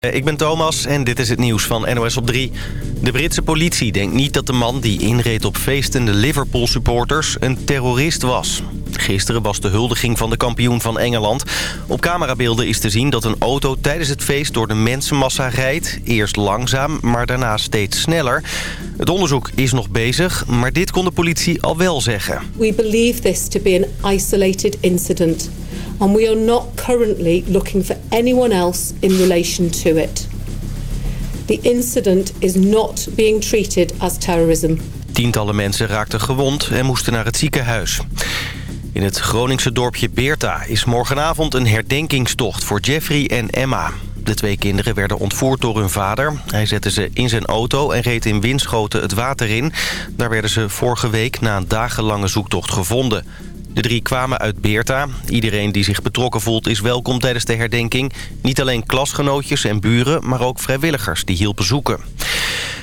Eh, ik ben Thomas en dit is het nieuws van NOS op 3. De Britse politie denkt niet dat de man die inreed op feestende Liverpool-supporters een terrorist was. Gisteren was de huldiging van de kampioen van Engeland. Op camerabeelden is te zien dat een auto tijdens het feest door de mensenmassa rijdt. Eerst langzaam, maar daarna steeds sneller. Het onderzoek is nog bezig, maar dit kon de politie al wel zeggen. We believe this to be an isolated incident we are not currently looking for anyone else in relation to it. The incident is not being treated as terrorism. Tientallen mensen raakten gewond en moesten naar het ziekenhuis. In het Groningse dorpje Beerta is morgenavond een herdenkingstocht voor Jeffrey en Emma. De twee kinderen werden ontvoerd door hun vader. Hij zette ze in zijn auto en reed in Winschoten het water in. Daar werden ze vorige week na een dagenlange zoektocht gevonden. De drie kwamen uit Beerta. Iedereen die zich betrokken voelt is welkom tijdens de herdenking. Niet alleen klasgenootjes en buren, maar ook vrijwilligers die hielpen zoeken.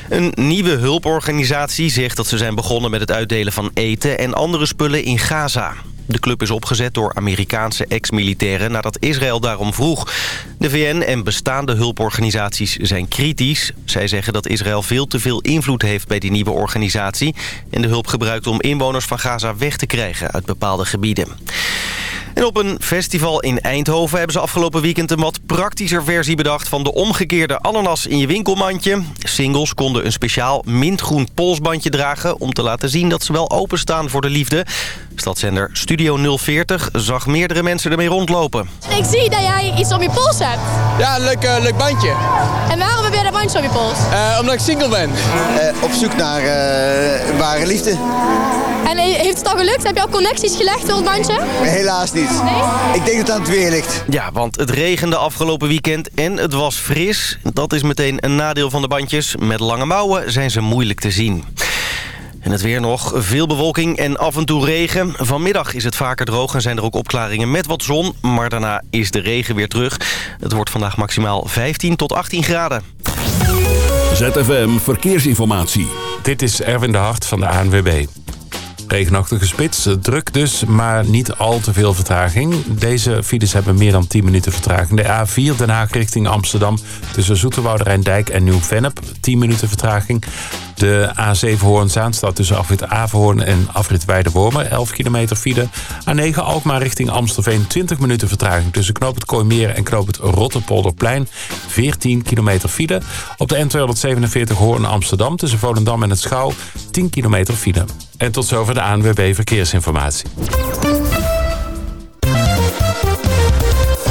Een nieuwe hulporganisatie zegt dat ze zijn begonnen met het uitdelen van eten en andere spullen in Gaza. De club is opgezet door Amerikaanse ex-militairen nadat Israël daarom vroeg. De VN en bestaande hulporganisaties zijn kritisch. Zij zeggen dat Israël veel te veel invloed heeft bij die nieuwe organisatie... en de hulp gebruikt om inwoners van Gaza weg te krijgen uit bepaalde gebieden. En op een festival in Eindhoven hebben ze afgelopen weekend een wat praktischer versie bedacht van de omgekeerde ananas in je winkelmandje. Singles konden een speciaal mintgroen polsbandje dragen om te laten zien dat ze wel openstaan voor de liefde. Stadszender Studio 040 zag meerdere mensen ermee rondlopen. Ik zie dat jij iets om je pols hebt. Ja, een leuk, uh, leuk bandje. En waarom heb jij dat bandje om je pols? Uh, omdat ik single ben. Uh, op zoek naar ware liefde. En heeft het al gelukt? Heb je al connecties gelegd door het bandje? Helaas niet. Nee? Ik denk dat het aan het weer ligt. Ja, want het regende afgelopen weekend en het was fris. Dat is meteen een nadeel van de bandjes. Met lange mouwen zijn ze moeilijk te zien. En het weer nog. Veel bewolking en af en toe regen. Vanmiddag is het vaker droog en zijn er ook opklaringen met wat zon. Maar daarna is de regen weer terug. Het wordt vandaag maximaal 15 tot 18 graden. ZFM Verkeersinformatie. Dit is Erwin de Hart van de ANWB. Regenachtige spits, druk dus, maar niet al te veel vertraging. Deze files hebben meer dan 10 minuten vertraging. De A4 Den Haag richting Amsterdam tussen Zoeterwoude Rijndijk en Nieuw-Vennep. 10 minuten vertraging. De A7 Hoorn-Zaanstad tussen afrit Averhoorn en afrit Weidewormer. 11 kilometer file. A9 Alkmaar richting Amstelveen. 20 minuten vertraging tussen Knoop het Kooimeer en Knoop het Rotterpolderplein. 14 kilometer file. Op de N247 Hoorn-Amsterdam tussen Volendam en het Schouw. 10 kilometer file. En tot zover de ANWB Verkeersinformatie.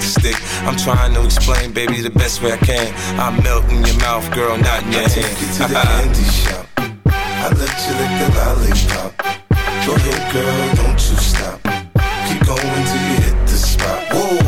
the stick. I'm trying to explain, baby, the best way I can. I melt in your mouth, girl, not in your I hand. take you to the candy shop. I let you lick the lollipop. Go ahead, girl, don't you stop. Keep going till you hit the spot. Whoa.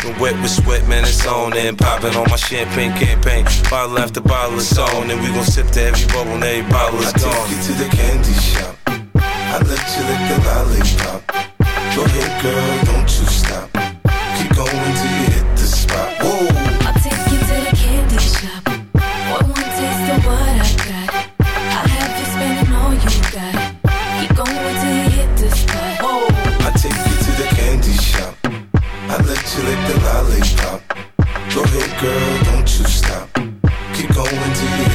Dripping wet with sweat, man, it's on and popping on my champagne campaign. Bottle after bottle is on, and we gon' sip to every bubble and every bottle is I gone. take you to the candy shop. I let you lick the lollipop. Go ahead, girl, don't you stop. Lick the lollipop. Go ahead, girl, don't you stop. Keep going till you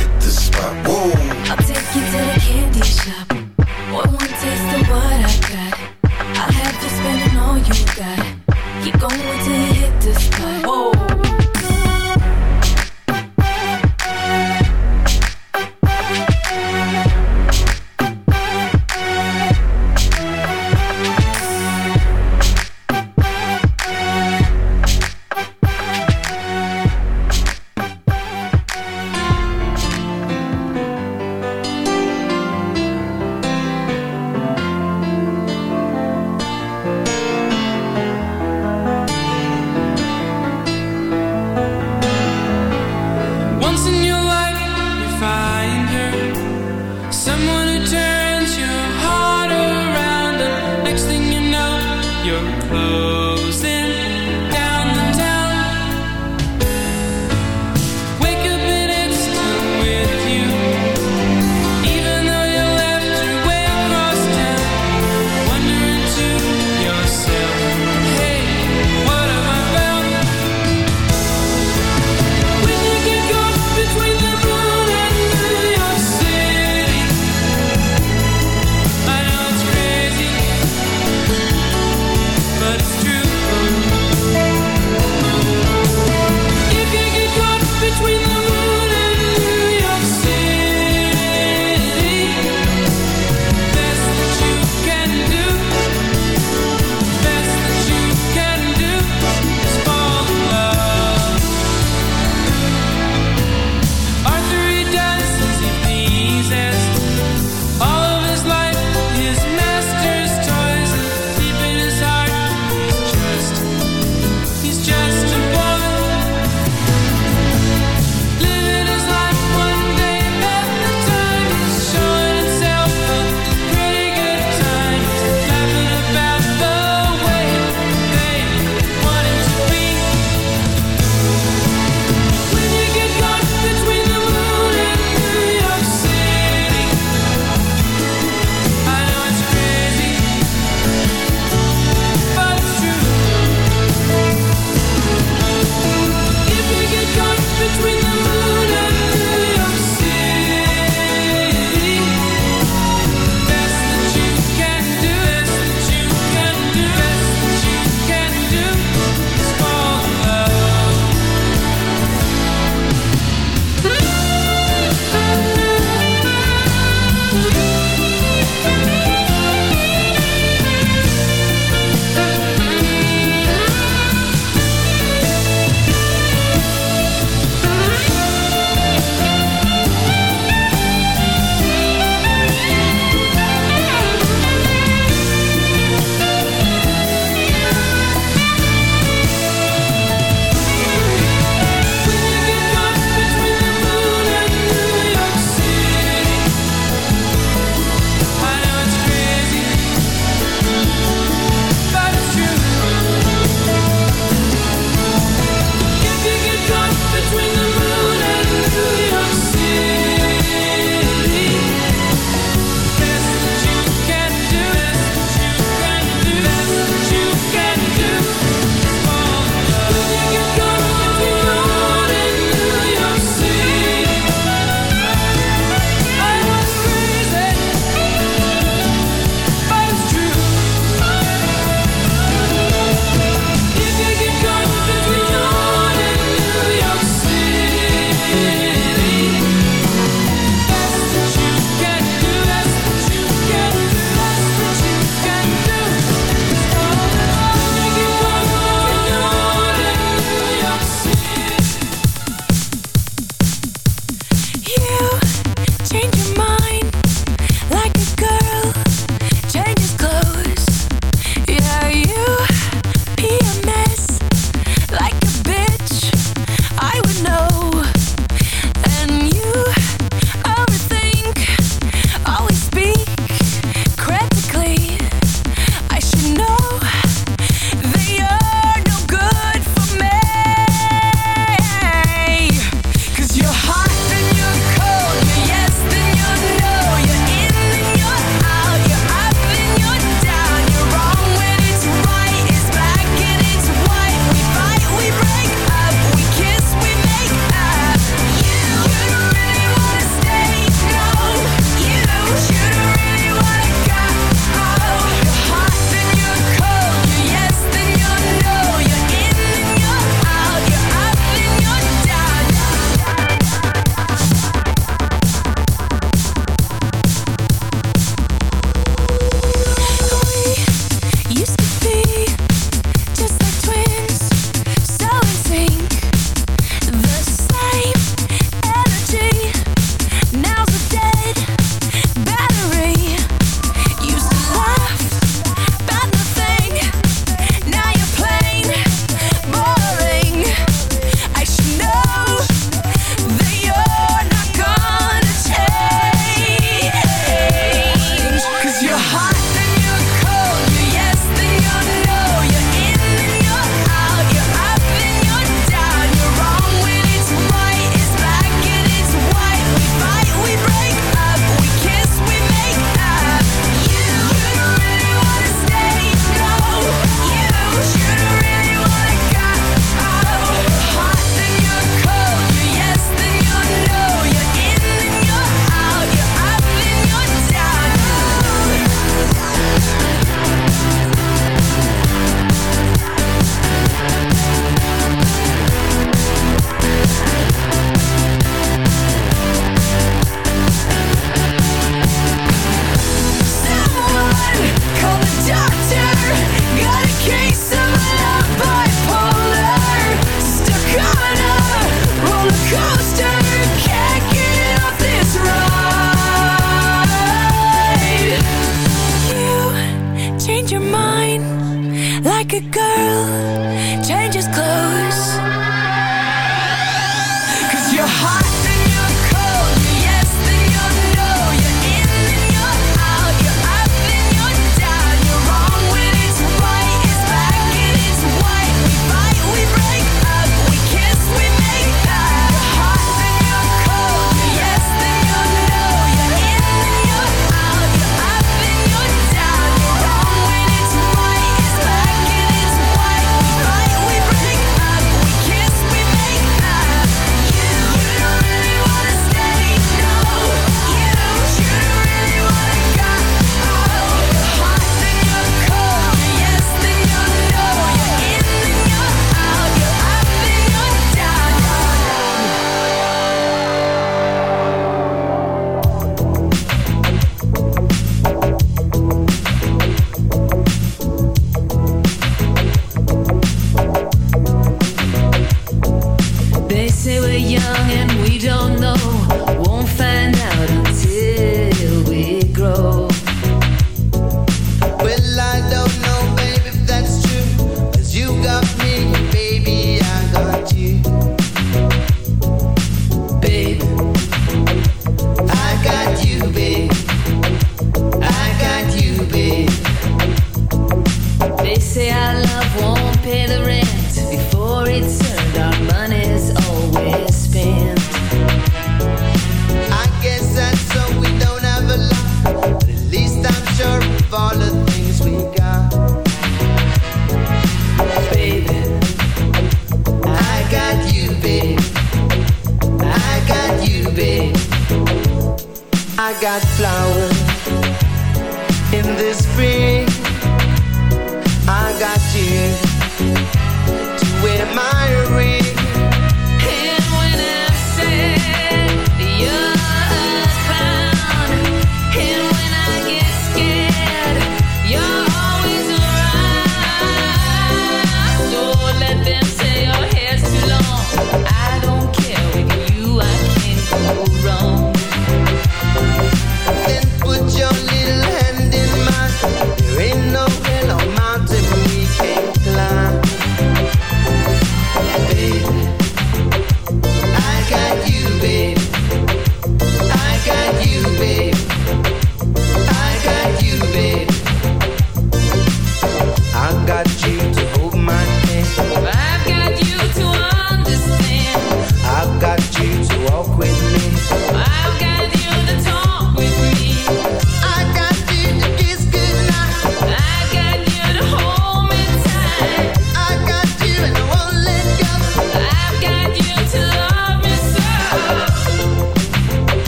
girl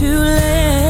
too late.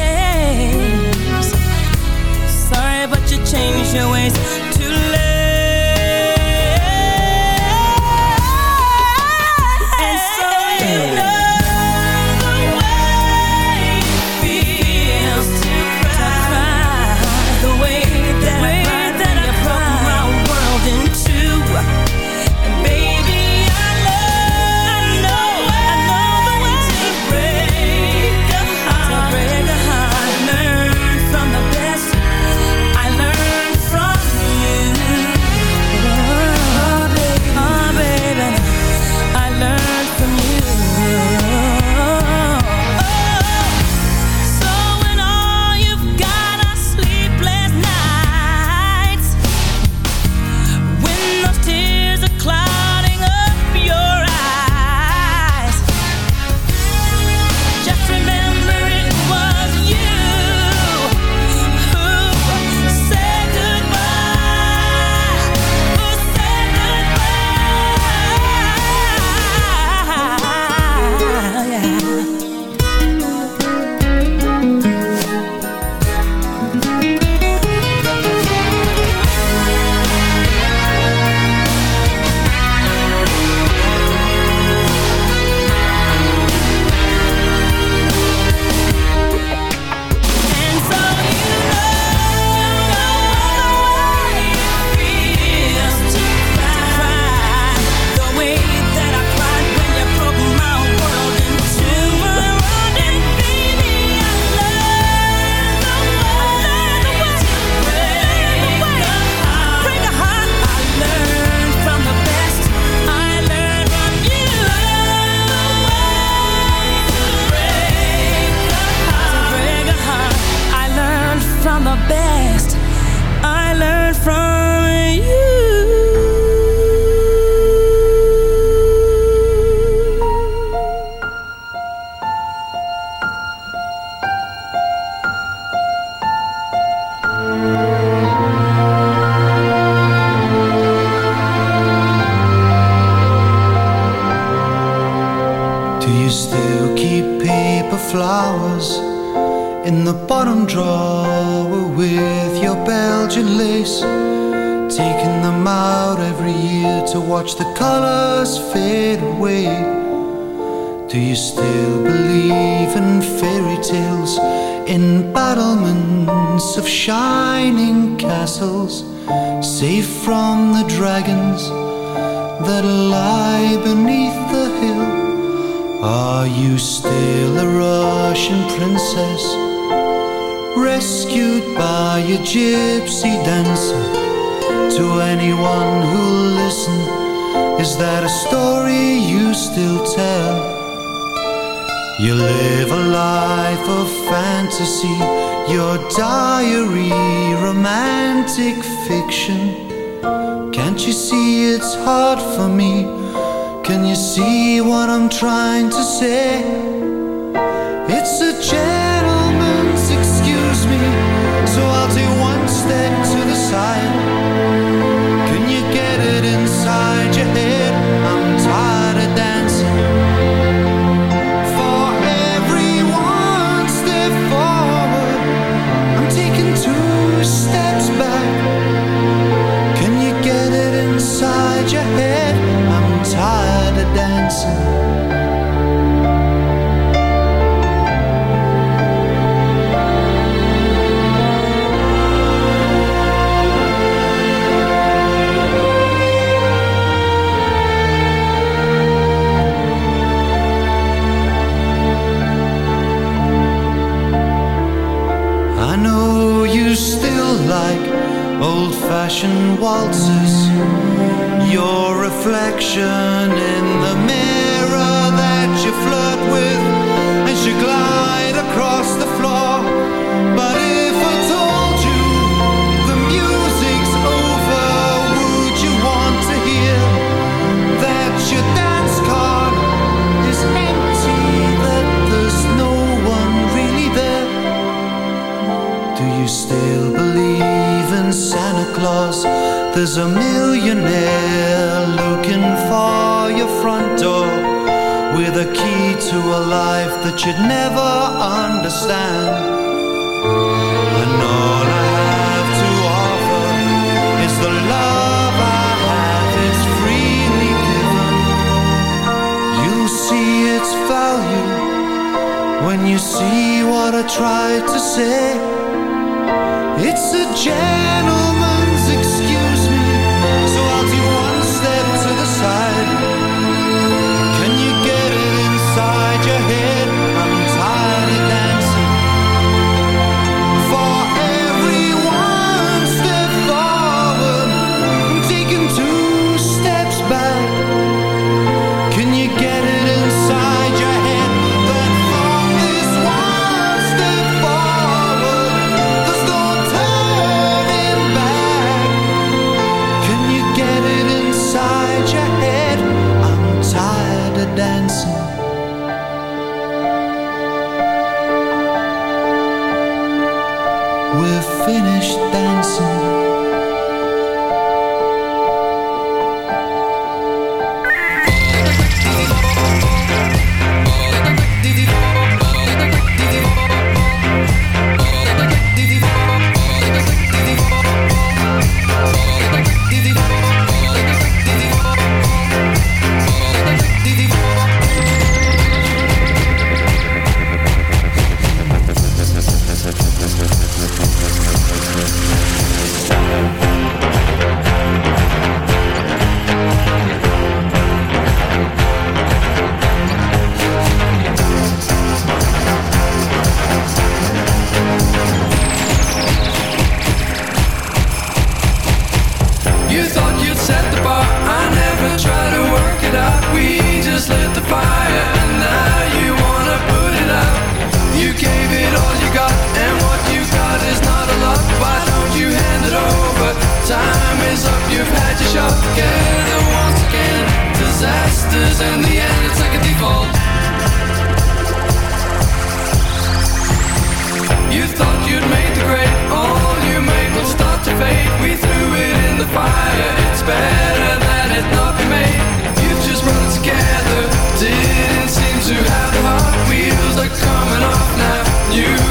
your ways. you.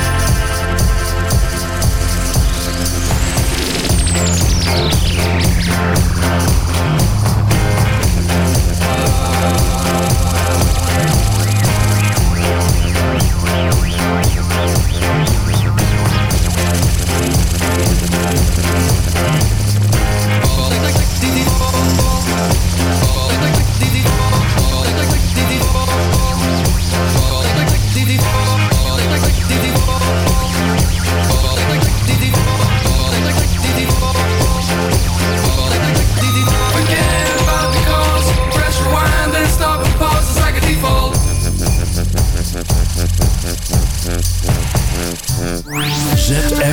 Thank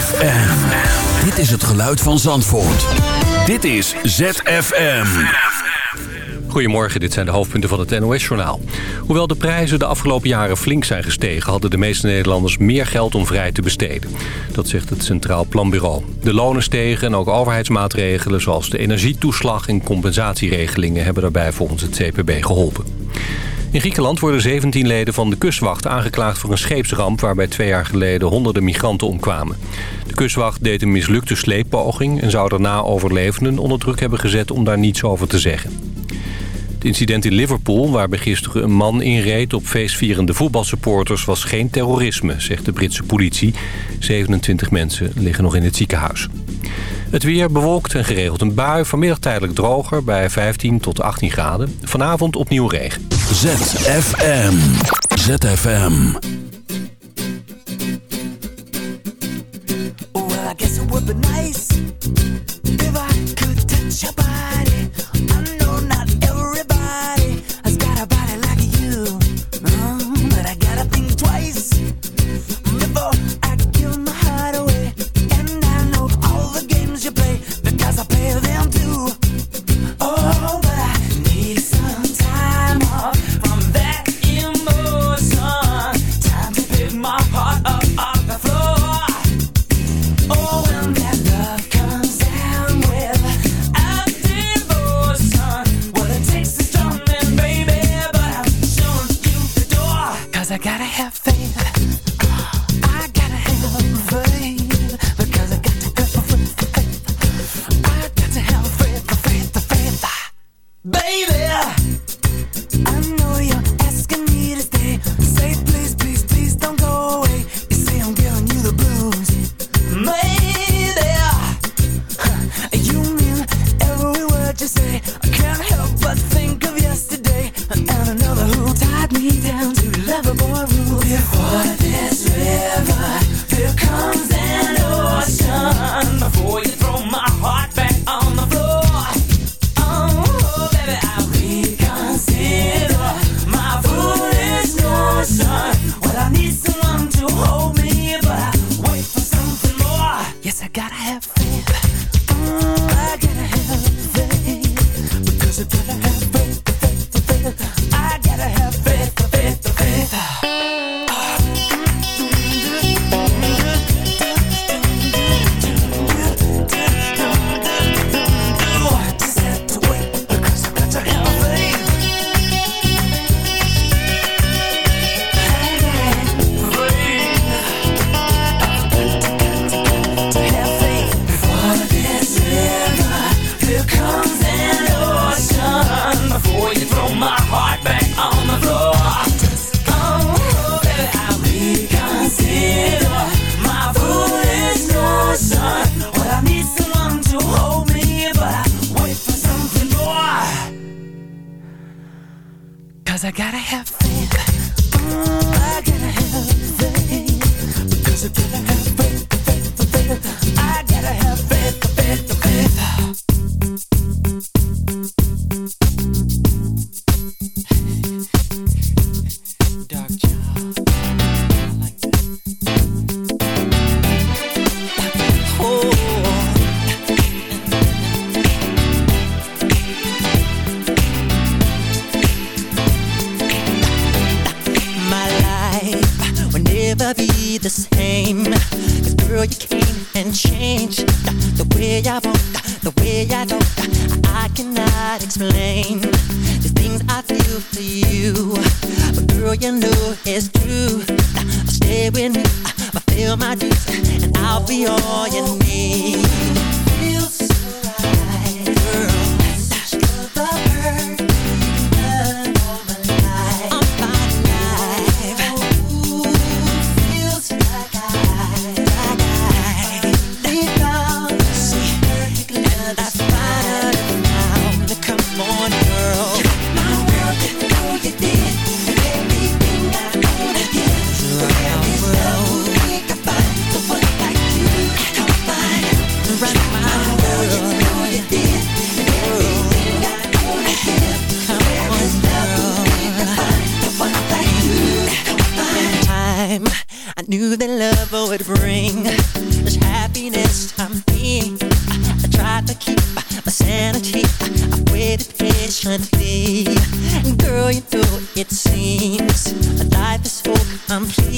ZFM. Dit is het geluid van Zandvoort. Dit is ZFM. Goedemorgen, dit zijn de hoofdpunten van het NOS-journaal. Hoewel de prijzen de afgelopen jaren flink zijn gestegen... hadden de meeste Nederlanders meer geld om vrij te besteden. Dat zegt het Centraal Planbureau. De lonen stegen en ook overheidsmaatregelen... zoals de energietoeslag en compensatieregelingen... hebben daarbij volgens het CPB geholpen. In Griekenland worden 17 leden van de kustwacht aangeklaagd voor een scheepsramp... waarbij twee jaar geleden honderden migranten omkwamen. De kustwacht deed een mislukte sleeppoging... en zou daarna overlevenden onder druk hebben gezet om daar niets over te zeggen. Het incident in Liverpool, waarbij gisteren een man inreed op feestvierende voetbalsupporters, was geen terrorisme, zegt de Britse politie. 27 mensen liggen nog in het ziekenhuis. Het weer bewolkt en geregeld een bui. Vanmiddag tijdelijk droger bij 15 tot 18 graden. Vanavond opnieuw regen. ZFM. ZFM. Never be the same. Cause girl, you came and changed the way I walk, the way I talk. I cannot explain the things I feel for you. But girl, you know it's true. Stay with me, fulfill my dreams, and I'll be all you need. never would bring this happiness I'm being. I, I tried to keep my sanity. I waited patiently. Girl, you know it seems life is so complete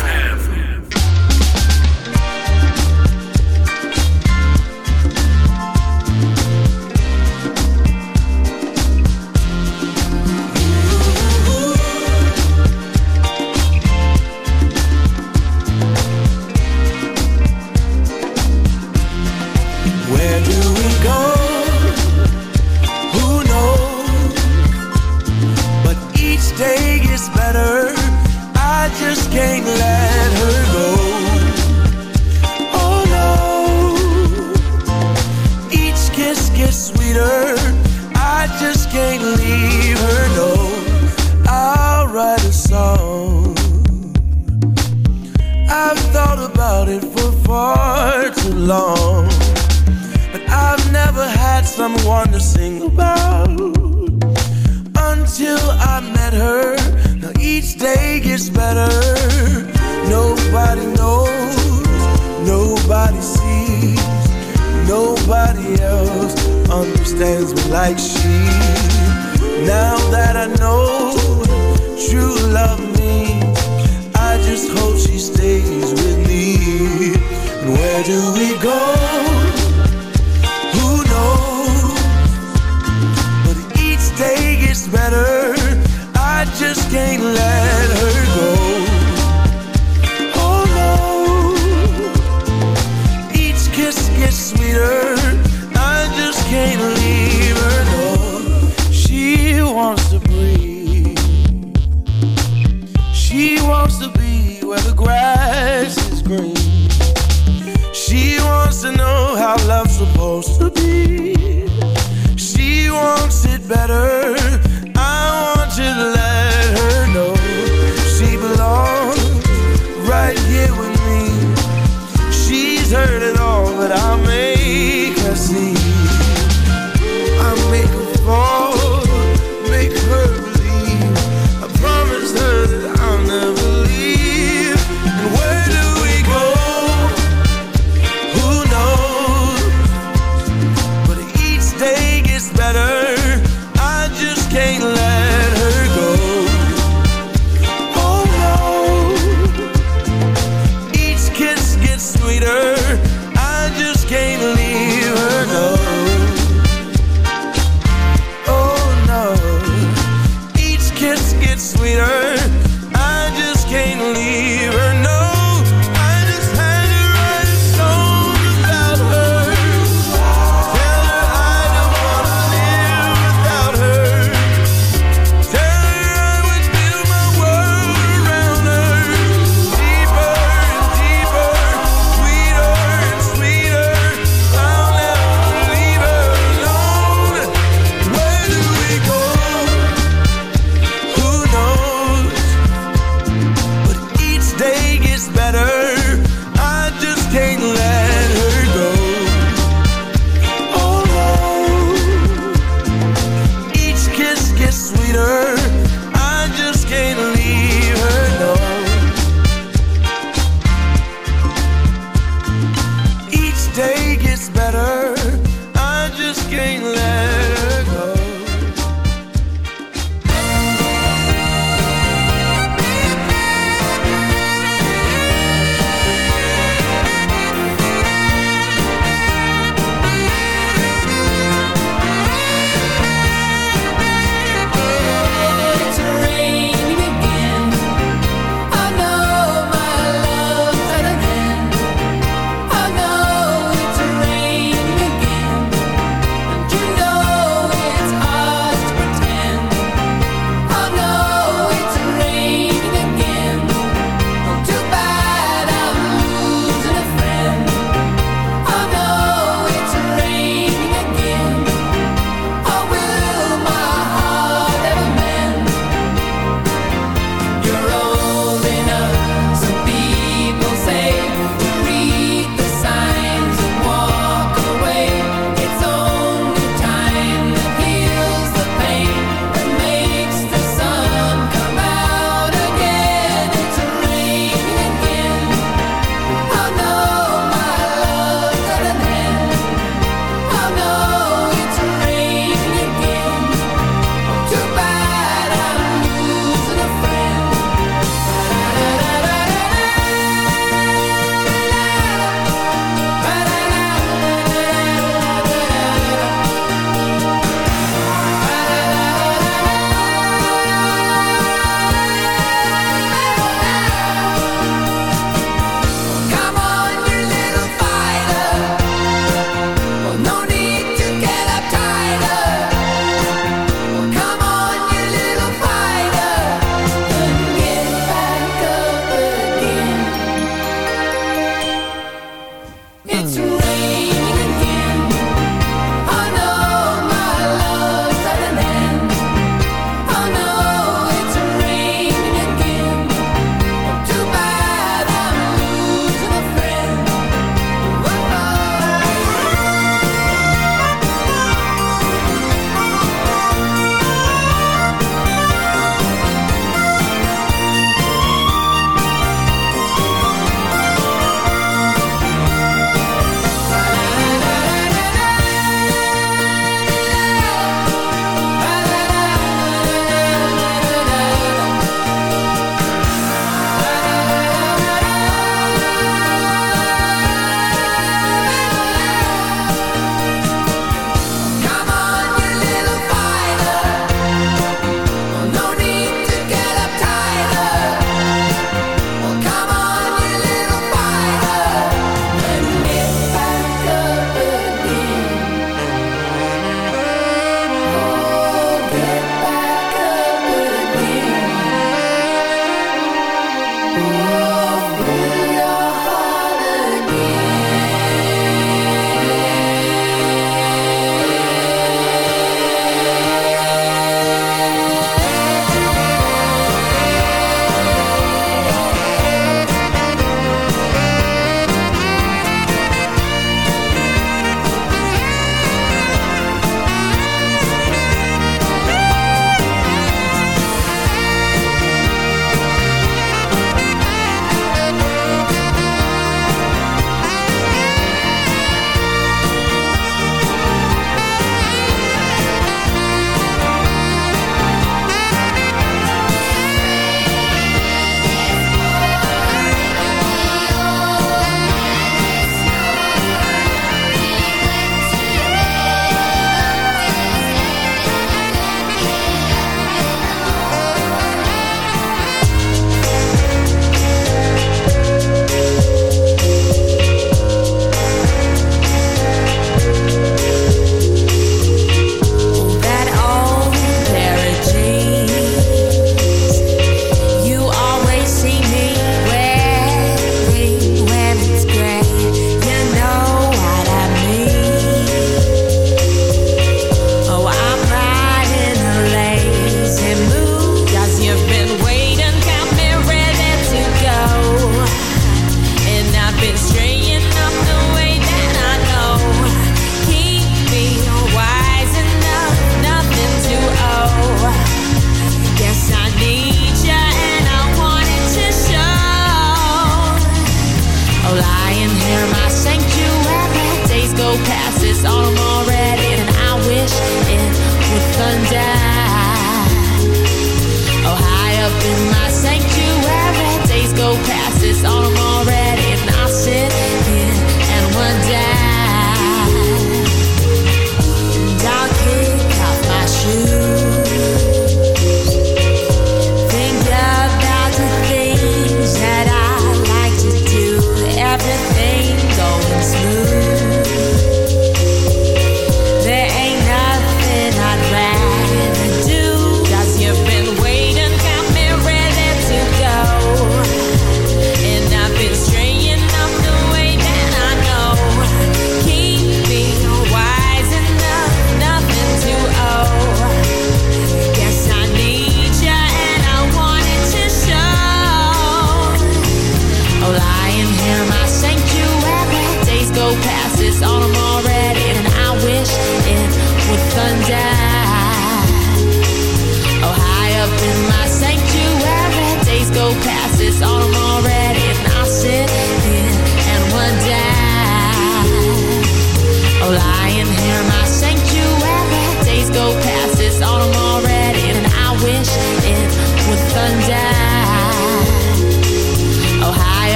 Saw them all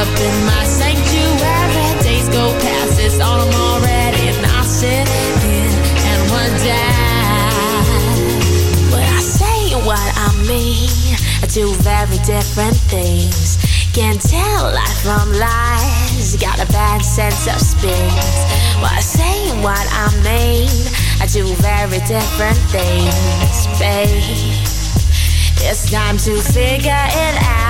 up in my sanctuary. Days go past, it's autumn already, and I sit here and wonder what I say and what I mean are two very different things. Can't tell life from lies. Got a bad sense of spins. What I say and what I mean I do very different things, babe. It's time to figure it out.